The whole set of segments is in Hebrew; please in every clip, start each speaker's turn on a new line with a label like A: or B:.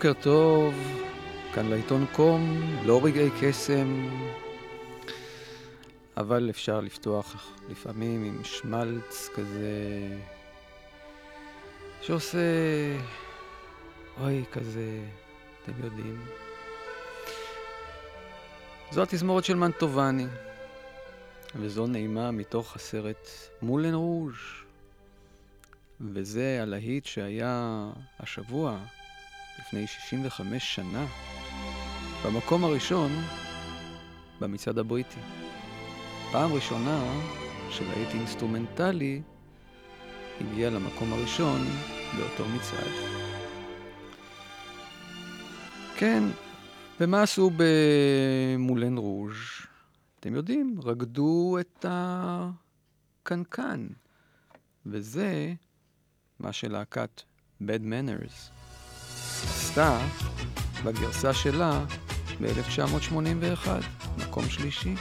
A: בוקר טוב, כאן לעיתון קום, לא רגעי קסם, אבל אפשר לפתוח לפעמים עם שמלץ כזה, שעושה, אוי, כזה, אתם יודעים. זו התזמורת של מנטובני, וזו נעימה מתוך הסרט מולן רוז', וזה הלהיט שהיה השבוע. לפני 65 שנה, במקום הראשון במצעד הבריטי. פעם ראשונה שלהיט אינסטרומנטלי הגיע למקום הראשון באותו מצעד. כן, ומה עשו במולן רוז'? אתם יודעים, רקדו את הקנקן, וזה מה שלהקת Bad Manners עשתה בגרסה שלה ב-1981, מקום שלישי.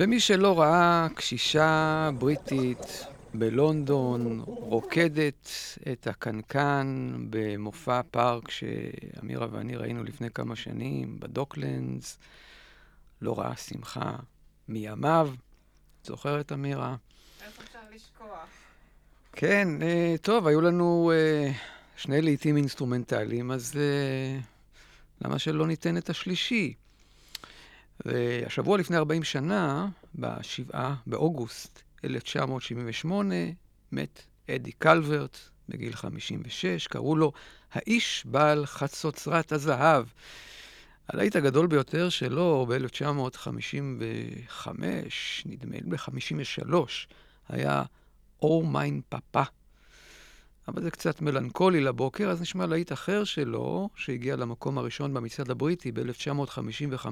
A: ומי שלא ראה קשישה בריטית בלונדון רוקדת את הקנקן במופע פארק שאמירה ואני ראינו לפני כמה שנים בדוקלנדס, לא ראה שמחה מימיו. זוכרת, אמירה?
B: איך אפשר לשכוח?
A: כן, אה, טוב, היו לנו אה, שני להיטים אינסטרומנטליים, אז אה, למה שלא ניתן את השלישי? והשבוע לפני 40 שנה, ב-7 באוגוסט 1978, מת אדי קלברט בגיל 56, קראו לו האיש בעל חצוצרת הזהב. הלהיט הגדול ביותר שלו ב-1955, נדמה לי ב-53, היה "או מיין פאפה". אבל זה קצת מלנכולי לבוקר, אז נשמע להיט אחר שלו, שהגיע למקום הראשון במצעד הבריטי ב-1955.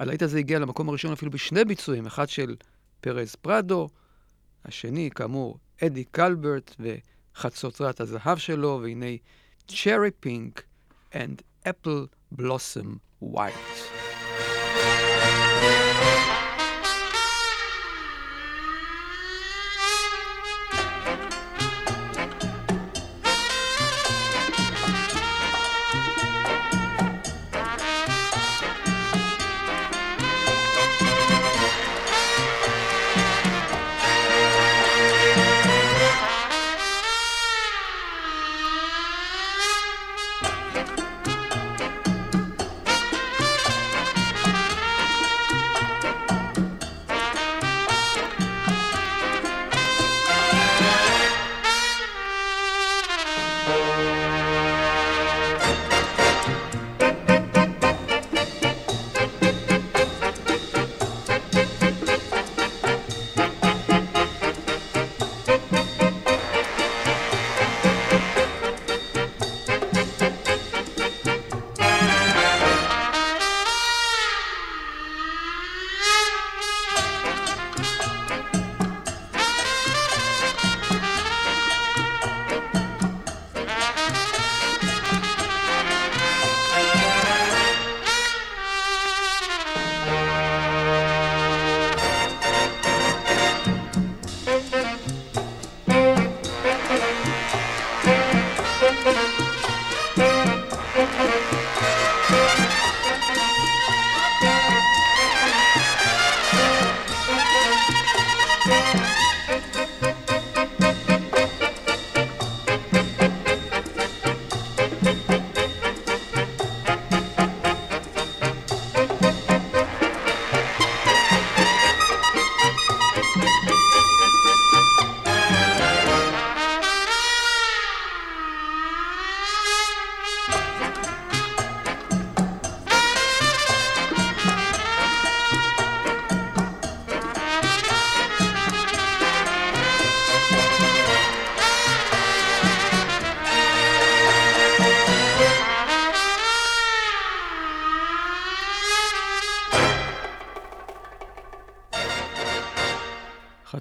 A: הלהיט הזה הגיע למקום הראשון אפילו בשני ביצועים, אחד של פרז פרדו, השני, כאמור, אדי קלברט וחצוצרת הזהב שלו, והנה צ'רי פינק and אפל בלוסם ווייט.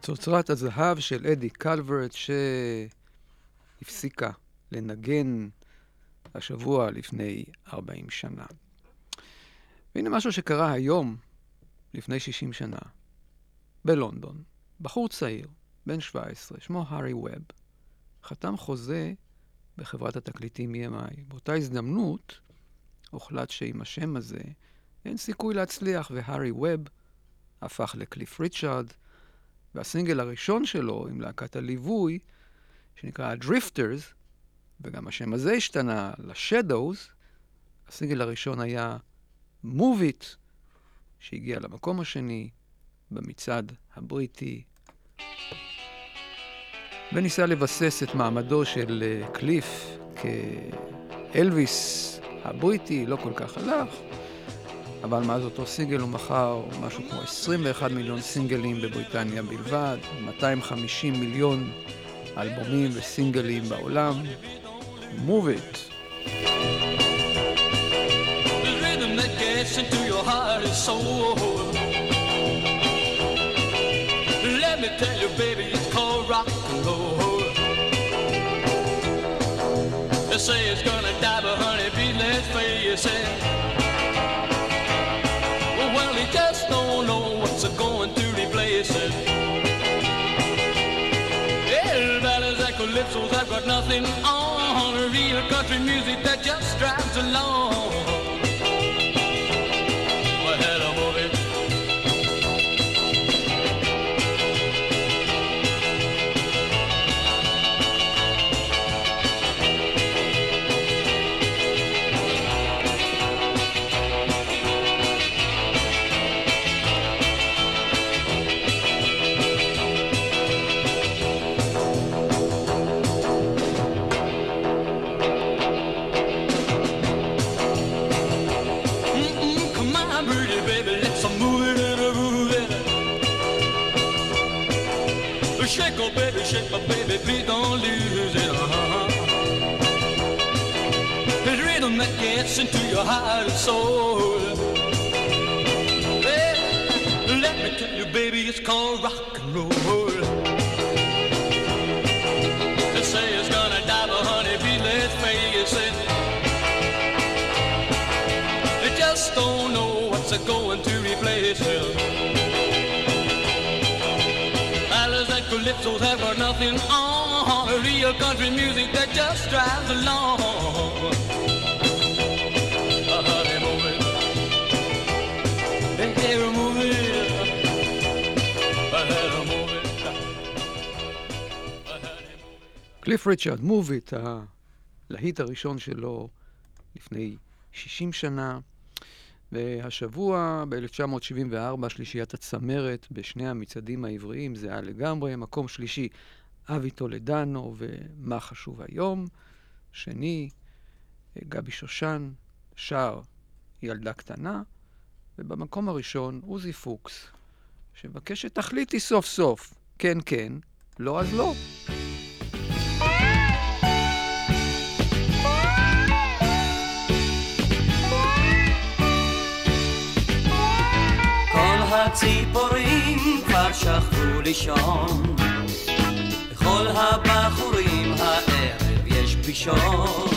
A: חצוצרת הזהב של אדי קלברט, שהפסיקה לנגן השבוע לפני 40 שנה. והנה משהו שקרה היום, לפני 60 שנה, בלונדון. בחור צעיר, בן 17, שמו הארי ווב, חתם חוזה בחברת התקליטים EMI. באותה הזדמנות הוחלט שעם השם הזה אין סיכוי להצליח, והארי ווב הפך לקליף ריצ'ארד, והסינגל הראשון שלו עם להקת הליווי, שנקרא Drifters, וגם השם הזה השתנה ל-Shadows, הסינגל הראשון היה Move It, שהגיע למקום השני במצעד הבריטי, וניסה לבסס את מעמדו של אה, קליף כאלוויס הבריטי, לא כל כך הלך. אבל מאז אותו סינגל הוא מכר משהו כמו 21 מיליון סינגלים בבריטניה בלבד, 250 מיליון אלבומים וסינגלים בעולם. Move it. Let me tell you, baby, it's rock and roll. They say it's gonna die, but honey, be let's face it. Calypsos have got nothing on. Real country music that just drives along. Shake, but baby, please don't lose it. Uh-huh. It's rhythm that gets into your heart and soul. Well, let me tell you, baby, it's called rock and roll. They say it's gonna die, but honey, please let's face it. They just don't know what's going to replace it. Calypsos have got nothing on. Real country music that just drives along. קליף ריצ'רד, מוב איט, הלהיט הראשון שלו לפני 60 שנה. והשבוע, ב-1974, שלישיית הצמרת בשני המצעדים העבריים זה היה לגמרי. מקום שלישי, אבי טולדנו ו"מה חשוב היום". שני, גבי שושן, שר ילדה קטנה. ובמקום הראשון, עוזי פוקס, שמבקש שתחליטי סוף סוף, כן כן, לא אז לא.
C: לישון. לכל הבחורים הערב יש פגישות.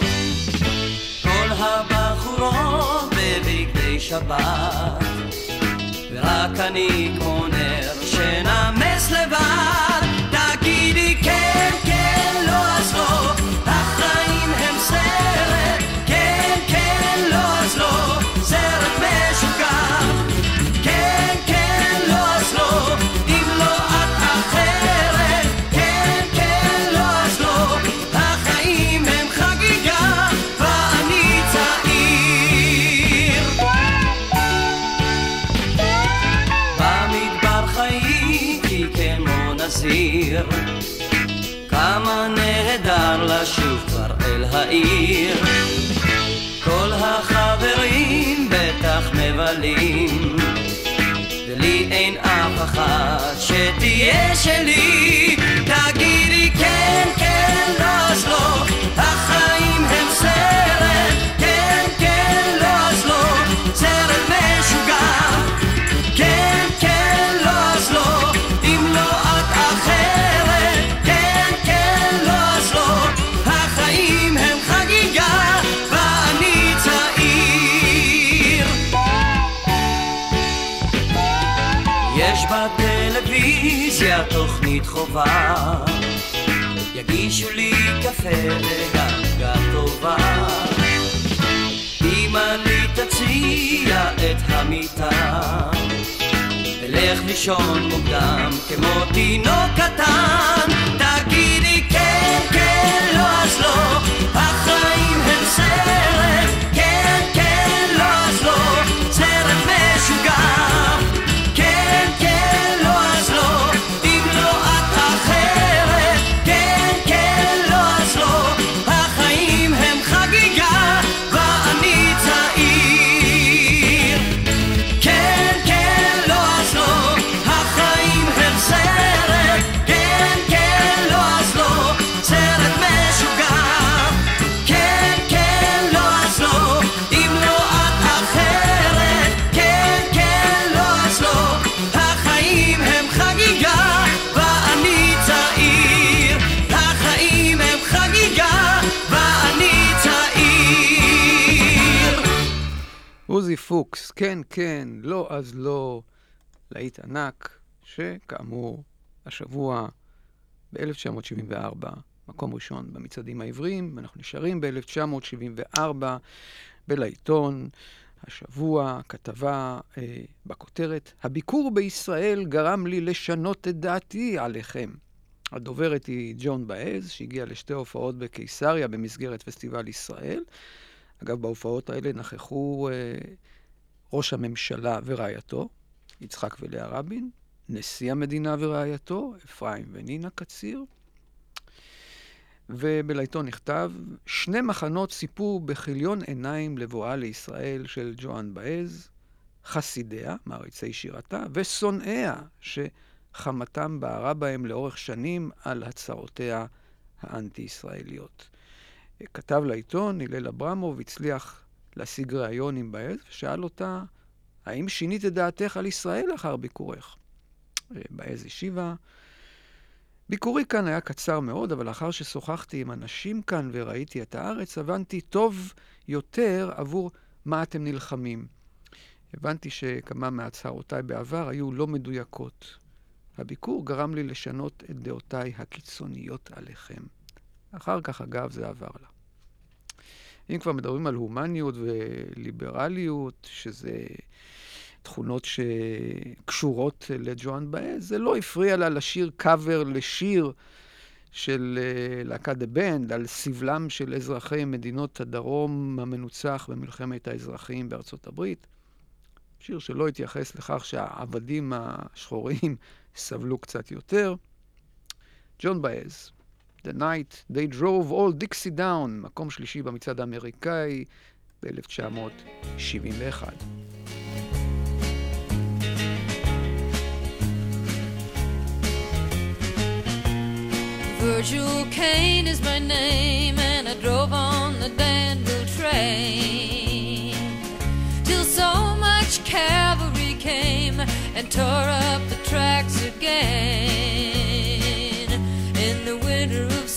C: כל הבחורות בבגדי שבת. ורק אני כמו נר שנמס לבד. העיר. כל החברים בטח מבלים ולי אין אף אחת שתהיה שלי. תגידי תוכנית חובה. יגישו לי קפה וגנגה טובה. אמא לי תציע את המיטה אלך לישון מוקדם כמו תינוק קטן. תגידי כן, כן, לא אז לא. החיים הם סרט
A: פוקס, כן, כן, לא אז לא, להיט ענק, שכאמור, השבוע ב-1974 מקום ראשון במצעדים העבריים, ואנחנו נשארים ב-1974 בלעיתון. השבוע כתבה אה, בכותרת, הביקור בישראל גרם לי לשנות את דעתי עליכם. הדוברת היא ג'ון באז, שהגיעה לשתי הופעות בקיסריה במסגרת פסטיבל ישראל. אגב, בהופעות האלה נכחו אה, ראש הממשלה ורעייתו, יצחק ולאה רבין, נשיא המדינה ורעייתו, אפרים ונינה קציר, ובלעיתון נכתב, שני מחנות סיפור בכיליון עיניים לבואה לישראל של ג'ואן באז, חסידיה, מעריצי שירתה, ושונאיה, שחמתם בערה בהם לאורך שנים על הצהרותיה האנטי-ישראליות. כתב לעיתון, הלל אברמוב הצליח להשיג ראיון עם באז, ושאל אותה, האם שינית את דעתך על ישראל לאחר ביקורך? באז השיבה, ביקורי כאן היה קצר מאוד, אבל לאחר ששוחחתי עם אנשים כאן וראיתי את הארץ, הבנתי טוב יותר עבור מה אתם נלחמים. הבנתי שכמה מהצהרותיי בעבר היו לא מדויקות. הביקור גרם לי לשנות את דעותיי הקיצוניות עליכם. אחר כך, אגב, זה עבר לה. אם כבר מדברים על הומניות וליברליות, שזה תכונות שקשורות לג'ואן באז, זה לא הפריע לה לשיר קאבר לשיר של אה, להקת דה בנד על סבלם של אזרחי מדינות הדרום המנוצח במלחמת האזרחים בארצות הברית. שיר שלא התייחס לכך שהעבדים השחורים סבלו קצת יותר. ג'ון באז, The Night They Drove All Dixie Down, מקום שלישי במצעד האמריקאי ב-1971.
D: Virgil Kane is my name, and I drove on the Danville train till so much cavalry came and tore up the tracks again.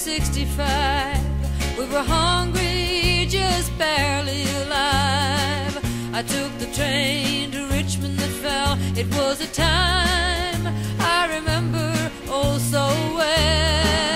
D: 65, we were hungry, just barely alive. I took the train to Richmond that fell. It was a time I remember oh so well.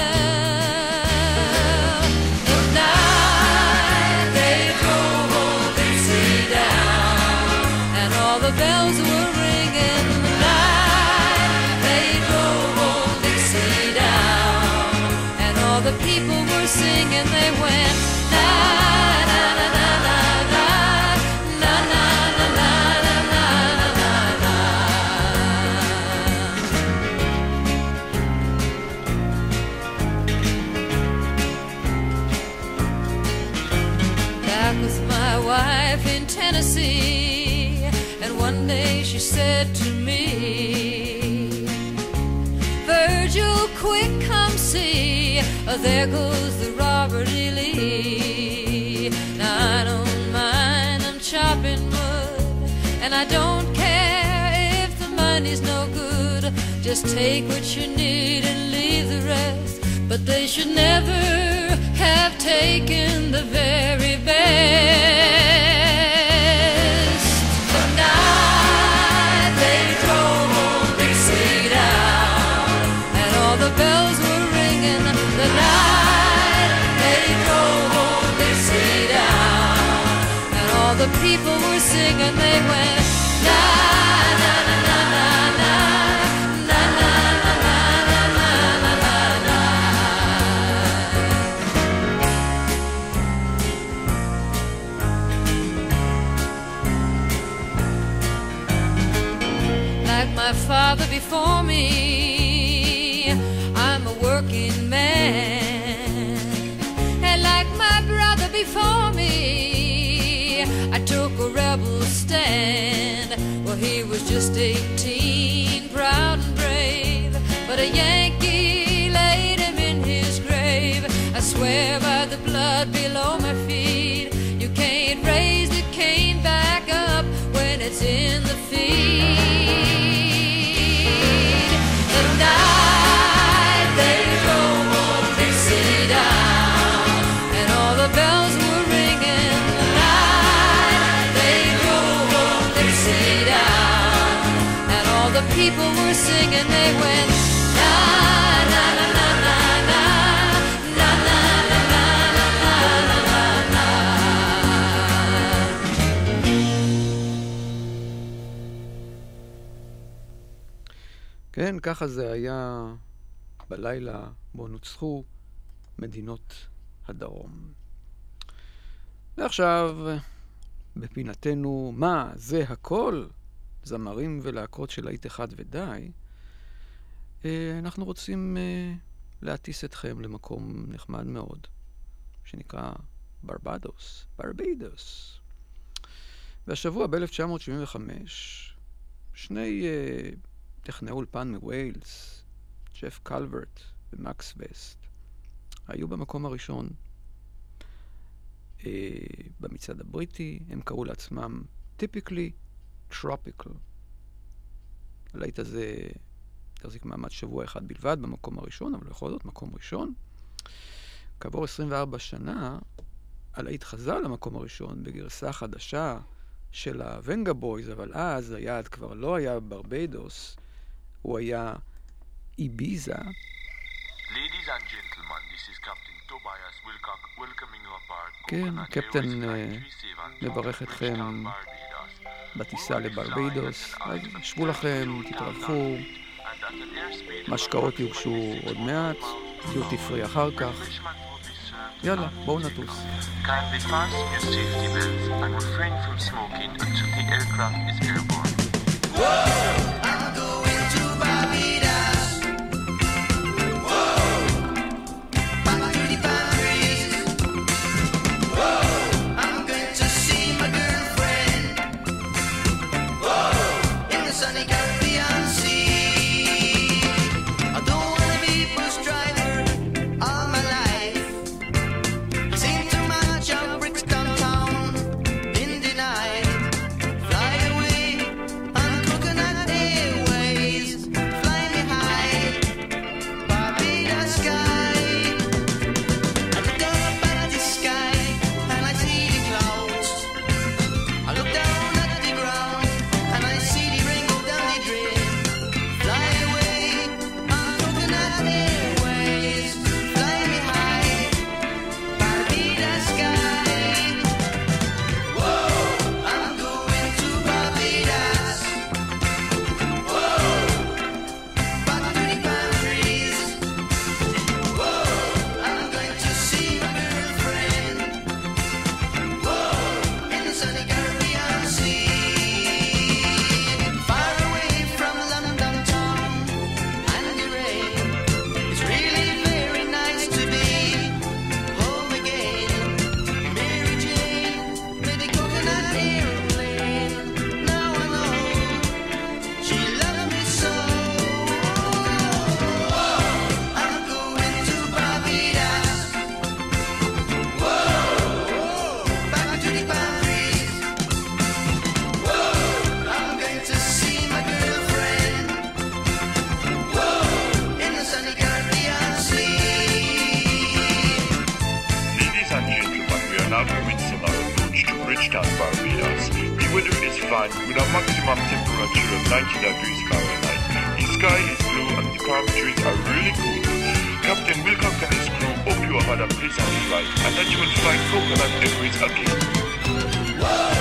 D: Oh, there goes the Robert E. Lee. Now I don't mind, I'm chopping wood. And I don't care if the money's no good. Just take what you need and leave the rest. But they should never have taken the very before me. I'm a working man, and like my brother before me, I took a rebel stand. Well, he was just 18, proud and brave, but a Yankee laid him in his grave. I swear by the blood below my feet, people were singing, they went, na, na, na, na, na, na, na, na, na, na, na, na, na, na.
E: כן, ככה זה היה בלילה בו נוצחו מדינות הדרום. ועכשיו, בפינתנו, מה זה הכל? זמרים ולהקות של להיט אחד ודי. אה, אנחנו רוצים אה, להטיס אתכם למקום נחמד מאוד, שנקרא ברבדוס, ברבידוס. והשבוע, ב-1975, שני uh, טכנאי אולפן מווילס, ג'ף קלברט ומקס וסט, היו במקום הראשון uh, במצעד הבריטי, הם קראו לעצמם typically tropical. הלהיט הזה החזיק מעמד שבוע אחד בלבד במקום הראשון, אבל בכל זאת מקום ראשון. כעבור 24 שנה, הלהיט חזר למקום הראשון בגרסה חדשה של הוונגה בויז, אבל אז היעד כבר לא היה ברביידוס, הוא היה איביזה. כן, קפטן אה, מברך אתכם בטיסה לברביידוס, אז שבו לכם, תתרווחו, משקאות יוגשו עוד מעט, דיוטי פרי אחר כך. יאללה, בואו נטוס. The sky is blue and the palm trees are really cool. Captain Wilcox and his crew hope you have had a pleasant flight and that you will find coconut degrees again. Whoa!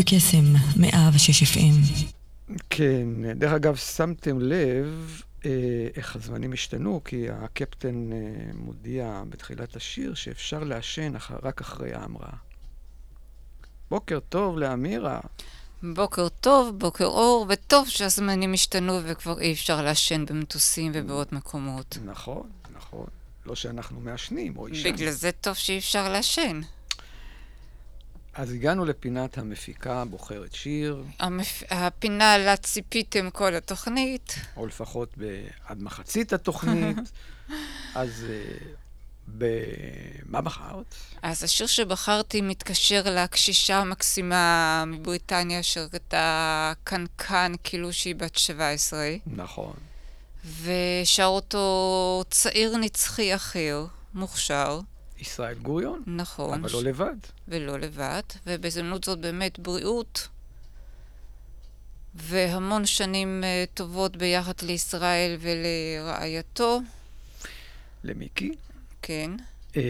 F: רדיו קסם, 106 FM.
E: כן, דרך אגב, שמתם לב אה, איך הזמנים השתנו, כי הקפטן אה, מודיע בתחילת השיר שאפשר לעשן אח, רק אחרי ההמראה. בוקר טוב לאמירה.
B: בוקר טוב, בוקר אור, וטוב שהזמנים השתנו וכבר אי אפשר לעשן במטוסים ובעוד מקומות.
A: נכון, נכון. לא שאנחנו מעשנים או עישנו.
B: בגלל זה טוב שאי אפשר לעשן.
A: אז הגענו לפינת המפיקה בוחרת שיר,
B: המפ... הפינה לה ציפיתם כל התוכנית.
A: או לפחות ב- עד מחצית התוכנית. אז אה, במה בחרת?
B: אז השיר שבחרתי מתקשר לקשישה המקסימה מבריטניה שהראתה קנקן כאילו שהיא בת 17,
A: נכון.
B: ושר אותו צעיר נצחי אחר, מוכשר,
A: ישראל גוריון,
B: נכון,
A: אבל לא לבד.
B: ולא לבד, ובהזדמנות זאת באמת בריאות והמון שנים אה, טובות ביחד לישראל ולרעייתו,
A: למיקי.
B: כן.
A: אה,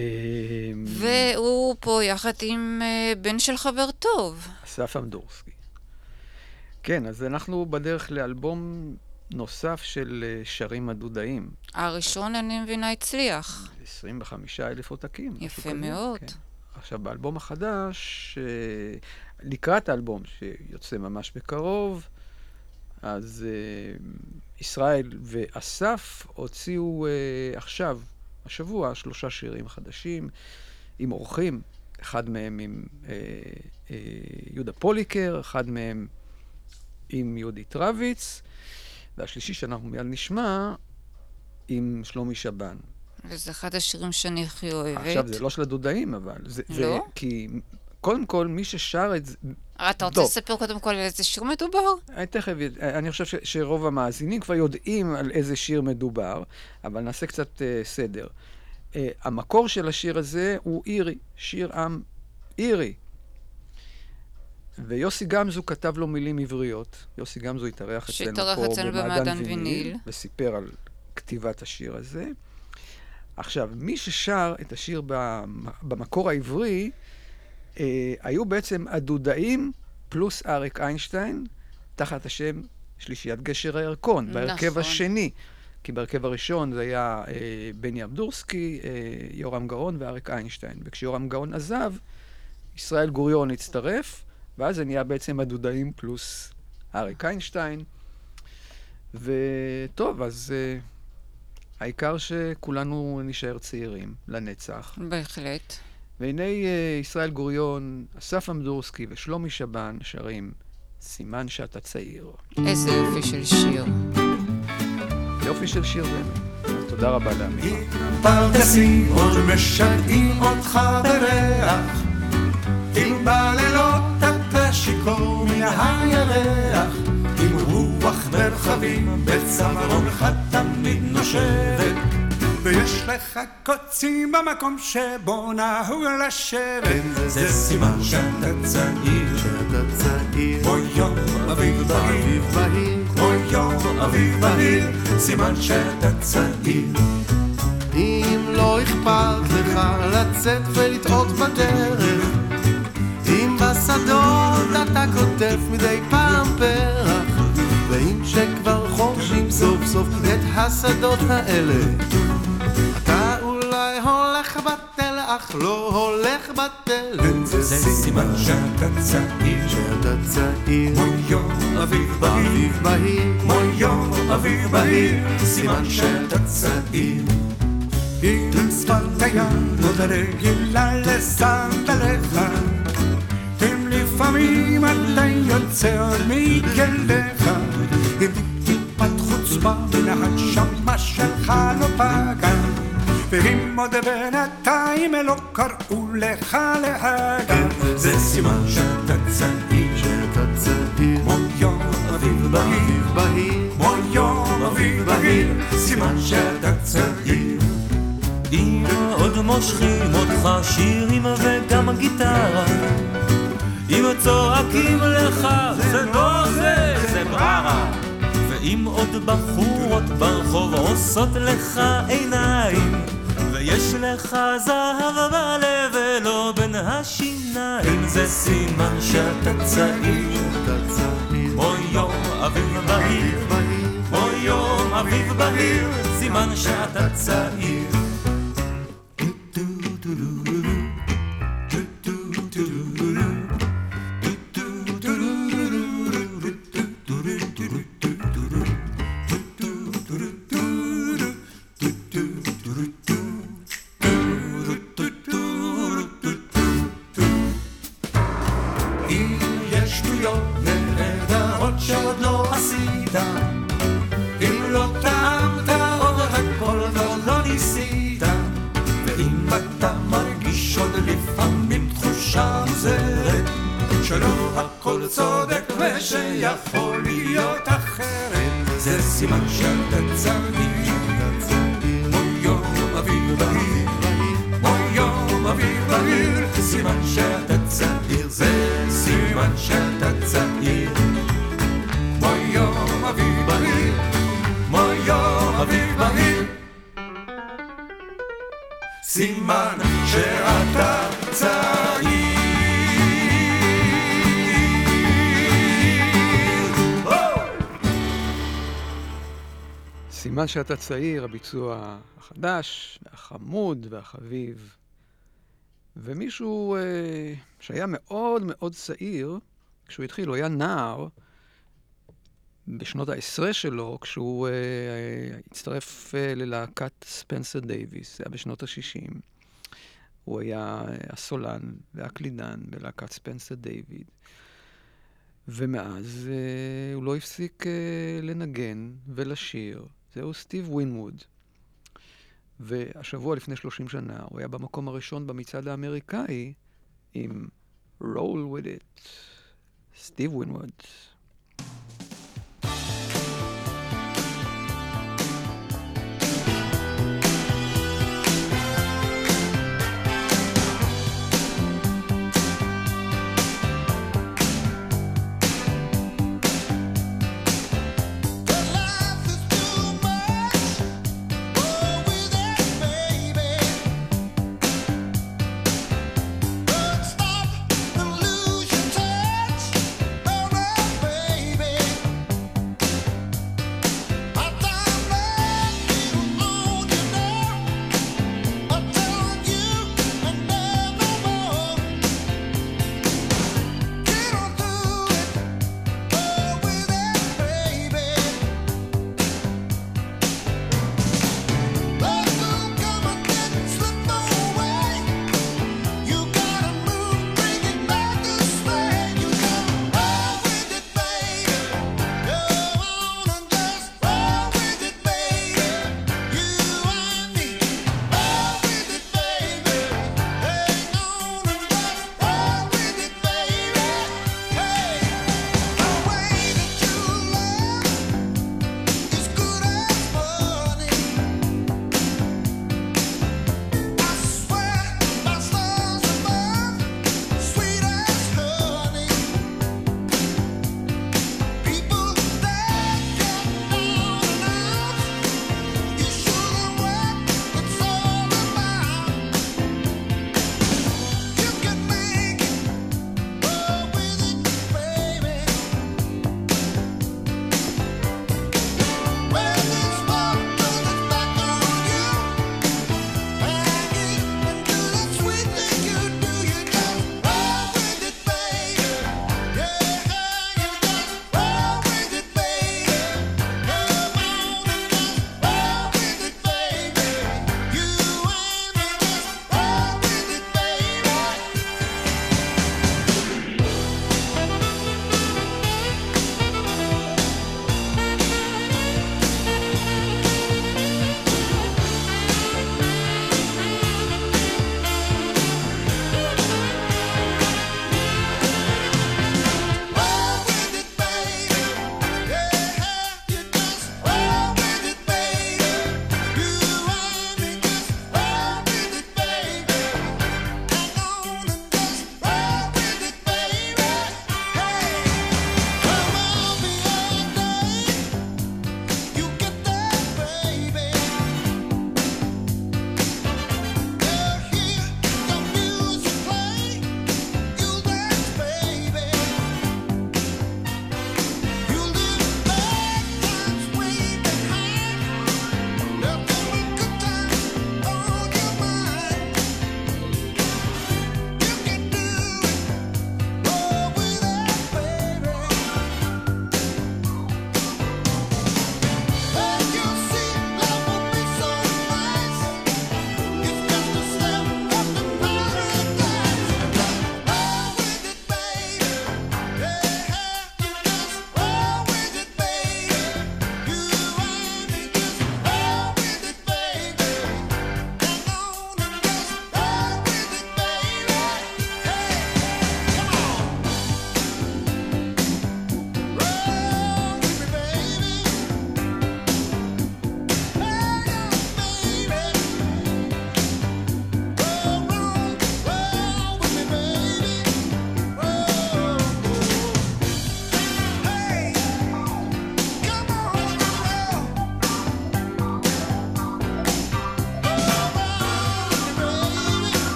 B: והוא פה יחד עם אה, בן של חבר טוב.
A: אסף אמדורסקי. כן, אז אנחנו בדרך לאלבום נוסף של אה, שרים הדודאים.
B: הראשון, אני מבינה, הצליח.
A: 25 אלף עותקים.
B: יפה מאוד.
A: כן. עכשיו, באלבום החדש, אה, לקראת האלבום שיוצא ממש בקרוב, אז אה, ישראל ואסף הוציאו עכשיו, השבוע, שלושה שירים חדשים עם אורחים, אחד מהם עם יהודה פוליקר, אחד מהם עם יהודית רביץ, והשלישי שאנחנו מיד נשמע, עם שלומי שבן.
B: וזה אחד השירים שאני הכי אוהבת.
A: עכשיו, זה לא של הדודאים, אבל. זה,
B: לא?
A: זה, כי קודם כל, מי ששר את זה...
B: אה, אתה רוצה. לספר קודם כל על איזה שיר מדובר?
A: אני תכף, אני חושב ש, שרוב המאזינים כבר יודעים על איזה שיר מדובר, אבל נעשה קצת uh, סדר. Uh, המקור של השיר הזה הוא אירי, שיר עם אירי. ויוסי גמזו כתב לו מילים עבריות. יוסי גמזו התארח אצלנו פה
B: אצלנו במעדן ויניל.
A: וסיפר על כתיבת השיר הזה. עכשיו, מי ששר את השיר במ- במקור העברי, אה, היו בעצם הדודאים פלוס אריק איינשטיין, תחת השם שלישיית גשר הירקון, בהרכב
B: נכון.
A: השני. כי בהרכב הראשון זה היה אה, בני אבדורסקי, אה, יורם גאון ואריק איינשטיין. וכשיורם גאון עזב, ישראל גוריון הצטרף, ואז זה נהיה בעצם הדודאים פלוס אריק איינשטיין. וטוב, אז אה, העיקר שכולנו נישאר צעירים לנצח.
B: בהחלט.
A: והנה אה, ישראל גוריון, אסף אמדורסקי ושלומי שבן שרים סימן שאתה צעיר.
B: איזה יופי של שיר.
A: יופי של שיר באמת. אז תודה רבה לאמירה.
G: פרדסים עוד משגעים אותך בריח אם בלילות אתה שיכור מן הירח עם רוח מרחבים בצווארונך תמיד נושבת. ויש לך קוצים במקום שבו נהוג לשבת. זה סימן שאתה צעיר. שאתה צעיר. כמו יום אביב בהיר. כמו יום אביב בהיר. סימן שאתה צעיר.
H: אם לא אכפת לך לצאת ולטעות בדרך בשדות אתה קוטף מדי פעם פרח. ואם שכבר חורשים סוף סוף את השדות האלה אתה אולי הולך בתל אך לא הולך בתלם.
G: זה סימן שאתה צעיר.
H: שאתה צעיר.
G: כמו יום אביב בהיר.
H: בהיר.
G: כמו יום אביב בהיר. סימן שאתה צעיר. אם שפת הים עוד רגילה לסנדליך אם לפעמים אתה יוצא מכליך אם טיפת חוצפה מן הנשמה שלך לא פגע ואם עוד בינתיים לא קראו לך להגע. זה סימן שאתה צעיר.
H: שאתה צעיר.
G: כמו יום אביב בהיר. כמו יום אביב בהיר, סימן שאתה צעיר.
C: אם עוד מושכים אותך שירים וגם גיטרה אם צועקים לך זה לא זה, זה בררה. ואם עוד בחורות ברחוב עושות לך עיניים ויש לך זהב בלב ולא בין השיניים זה סימן שאתה צעיר. כמו יום אביב בהיר כמו יום אביב בהיר סימן שאתה צעיר
G: עוד לפעמים תחושה מוזרת, שלא הכל צודק ושיכול להיות אחרת, זה סימן שאתה צעיר, כמו יום אביב בהיר, כמו יום אביב בהיר, סימן שאתה צעיר, זה סימן שאתה צעיר. כמו יום בהיר. סימן שאתה.
A: סימן שאתה צעיר, הביצוע החדש, החמוד והחביב. ומישהו אה, שהיה מאוד מאוד צעיר, כשהוא התחיל, הוא היה נער, בשנות העשרה שלו, כשהוא אה, הצטרף אה, ללהקת ספנסר דייוויס, זה היה בשנות ה-60. הוא היה הסולן והקלידן בלהקת ספנסר דיוויד. ומאז אה, הוא לא הפסיק אה, לנגן ולשיר. זהו סטיב ווינווד. והשבוע לפני 30 שנה הוא היה במקום הראשון במצעד האמריקאי עם Roll with it, סטיב ווינווד.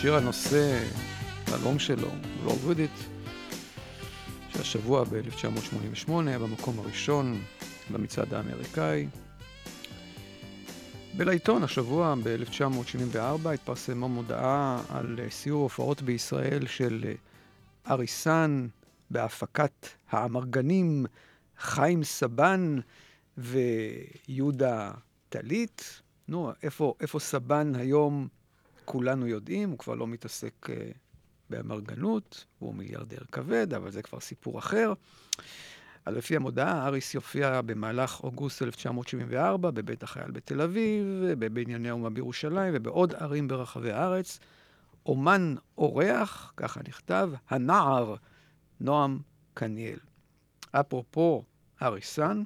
I: שיר הנושא, הלום שלו, לורד ווידיט, שהשבוע ב-1988 היה במקום הראשון במצעד האמריקאי. בלעיתון השבוע, ב-1974, התפרסמה מודעה על סיור הופעות בישראל של אריסן בהפקת האמרגנים חיים סבן ויהודה טלית. נו, איפה, איפה סבן היום כולנו יודעים, הוא כבר לא מתעסק uh, באמרגנות, הוא מיליארדר כבד, אבל זה כבר סיפור אחר. אז לפי המודעה, אריס יופיע במהלך אוגוסט 1974 בבית החייל בתל אביב, בבנייני האומה בירושלים ובעוד ערים ברחבי הארץ. אומן אורח, ככה נכתב, הנער נועם קניאל. אפרופו אריסן,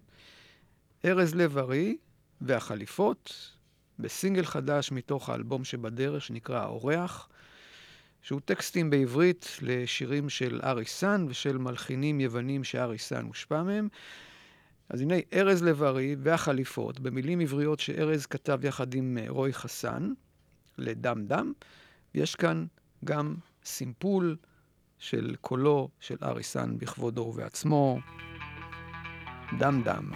I: ארז לב-ארי והחליפות, בסינגל חדש מתוך האלבום שבדרך, שנקרא האורח, שהוא טקסטים בעברית לשירים של אריסן ושל מלחינים יוונים שאריסן הושפע מהם. אז הנה ארז לב-ארי והחליפות, במילים עבריות שארז כתב יחד עם רוי חסן, לדם דם. יש כאן גם סימפול של קולו של אריסן בכבודו ובעצמו, דם דם.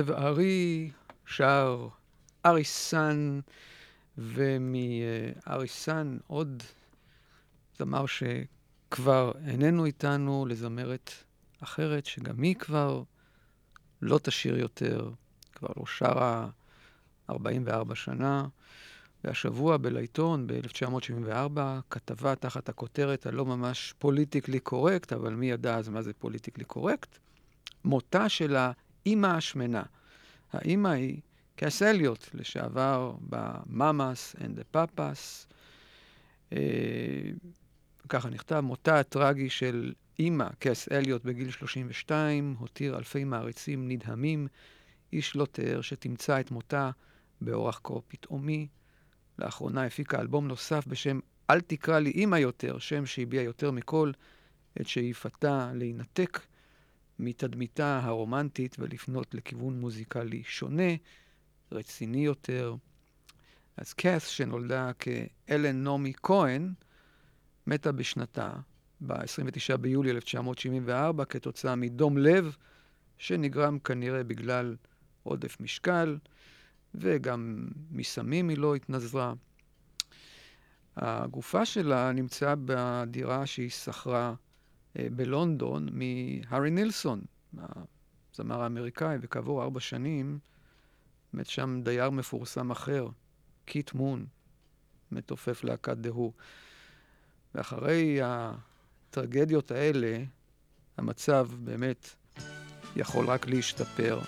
A: ארז לב-ארי שר הריסון, ומהריסון עוד זמר שכבר איננו איתנו, לזמרת אחרת, שגם היא כבר לא תשיר יותר, כבר לא שרה 44 שנה. והשבוע בלהיטון, ב-1974, כתבה תחת הכותרת הלא ממש politically correct, אבל מי ידע אז מה זה politically correct? מותה של האימא השמנה. האימא היא אליוט, לשעבר ב Mamas and the Papas. ככה נכתב, מותה הטרגי של אימא, קס אליוט, בגיל 32, הותיר אלפי מעריצים נדהמים. איש לא תיאר שתמצא את מותה באורח כה פתאומי. לאחרונה הפיקה אלבום נוסף בשם "אל תקרא לי אימא יותר", שם שהביע יותר מכל את שאיפתה להינתק מתדמיתה הרומנטית ולפנות לכיוון מוזיקלי שונה, רציני יותר. אז קאס, שנולדה כאלן נעמי כהן, מתה בשנתה, ב-29 ביולי 1974, כתוצאה מדום לב, שנגרם כנראה בגלל עודף משקל. וגם מסמים היא לא התנזרה. הגופה שלה נמצאה בדירה שהיא שכרה בלונדון מהארי נילסון, הזמר האמריקאי, וכעבור ארבע שנים מת שם דייר מפורסם אחר, קיט מון, מתופף להקת דהו. ואחרי הטרגדיות האלה, המצב באמת יכול רק להשתפר.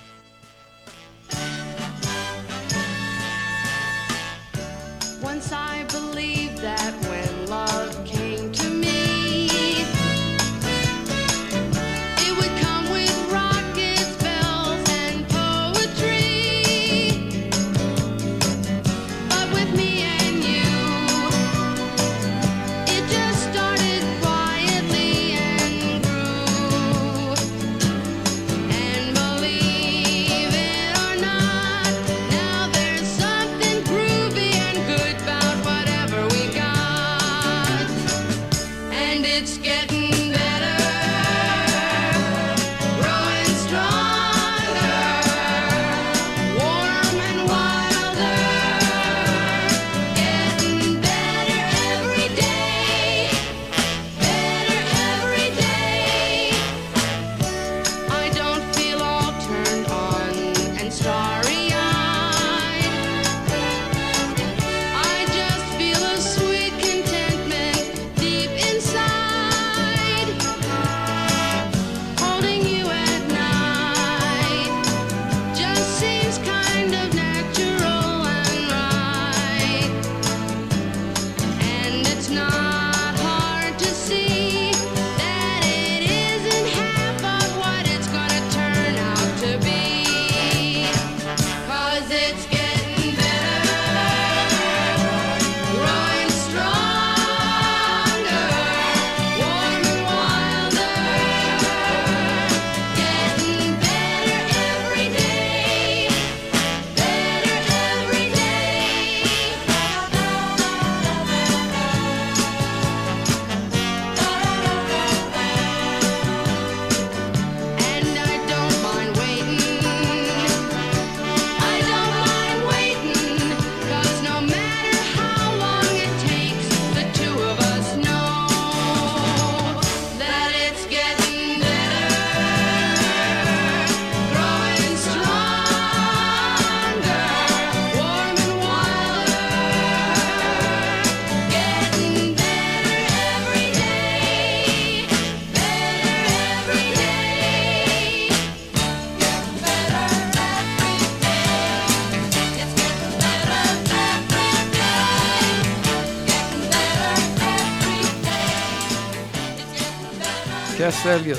A: קס אליוט.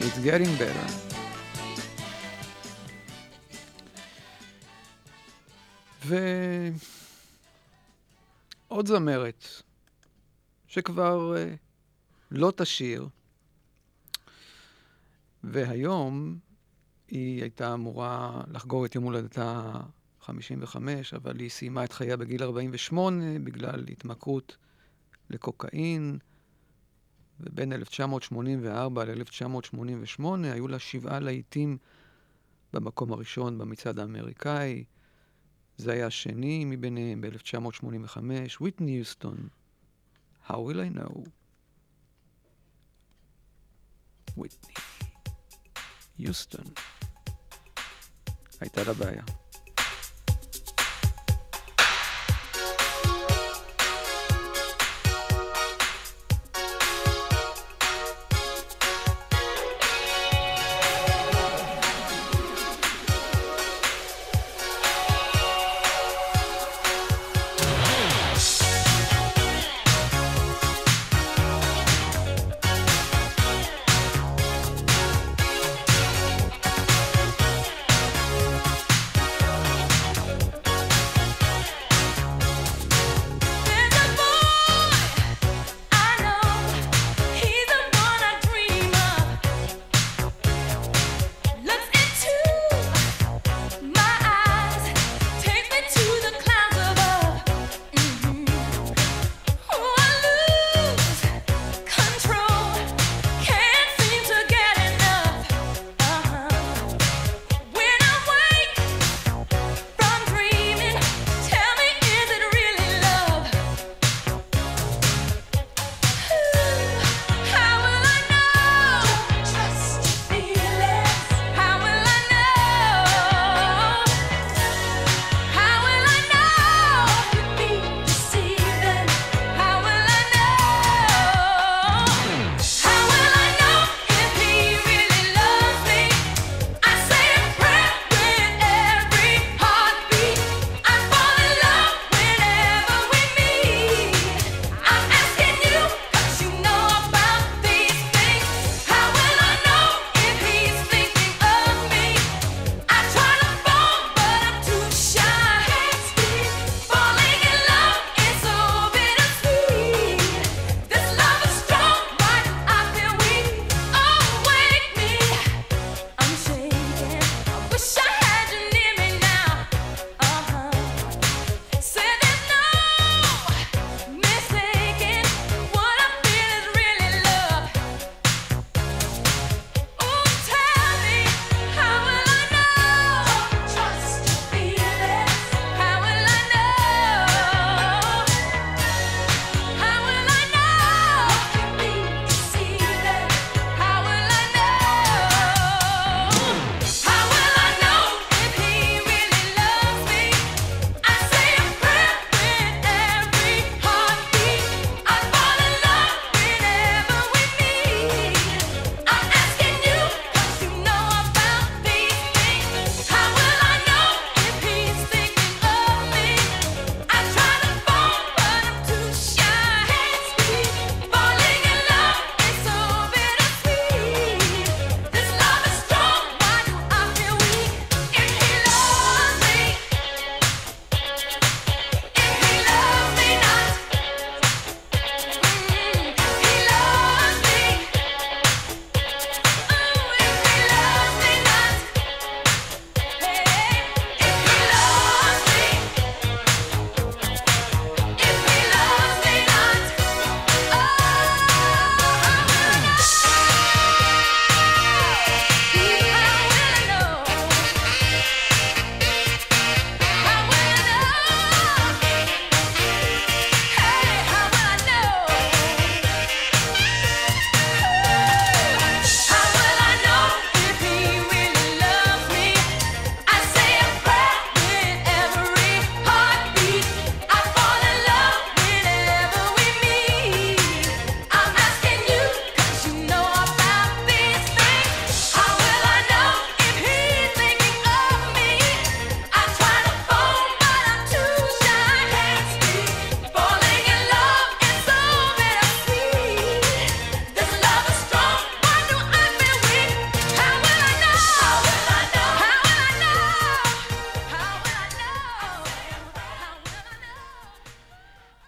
A: It's getting better. ועוד זמרת, שכבר uh, לא תשיר, והיום היא הייתה אמורה לחגוג את יום הולדתה 55, אבל היא סיימה את חייה בגיל 48 בגלל התמכרות לקוקאין. ובין 1984 ל-1988 היו לה שבעה להיטים
D: במקום הראשון במצעד האמריקאי. זה היה השני מביניהם ב-1985, ויטני יוסטון, How will I know? ויטני יוסטון. הייתה לה בעיה.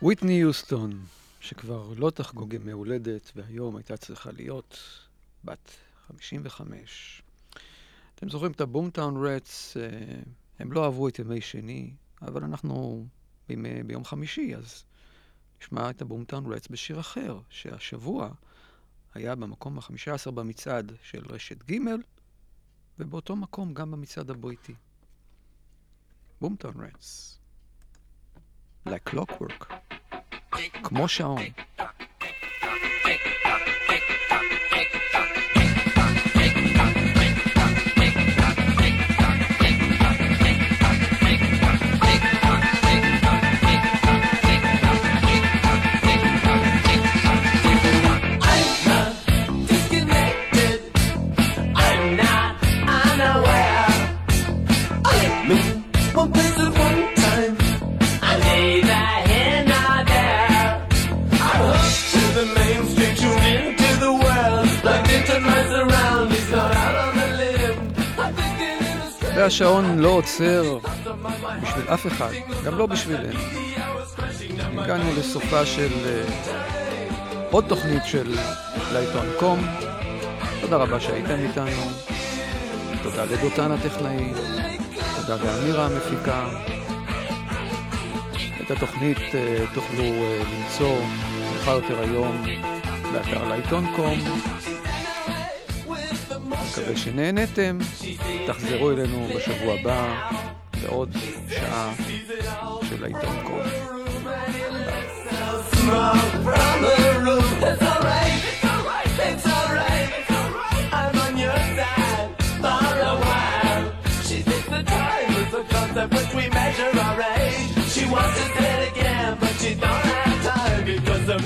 D: ויטני יוסטון, שכבר לא תחגוג ימי הולדת, והיום הייתה צריכה להיות בת 55. אתם זוכרים את הבומטאון רטס, אה, הם לא אהבו את ימי שני, אבל אנחנו בימי, ביום חמישי, אז נשמע את הבומטאון רטס בשיר אחר, שהשבוע היה במקום ה-15 במצעד של רשת ג',
A: ובאותו מקום גם במצעד הבריטי. בומטון רנס. Like clockwork. כמו שעון. והשעון לא עוצר בשביל אף אחד, גם לא בשבילנו. הגענו לסופה של uh, עוד תוכנית של לעיתון קום. תודה רבה שהייתם איתנו. תודה לדותן הטכנאי. תודה לאמירה המפיקה. את התוכנית uh, תוכלו uh, למצוא מאוחר יותר היום באתר לעיתון קום. מקווה שנהנתם, תחזרו אלינו בשבוע הבא לעוד שעה של העיתון קום. She wants to say it again, but she don't have time because the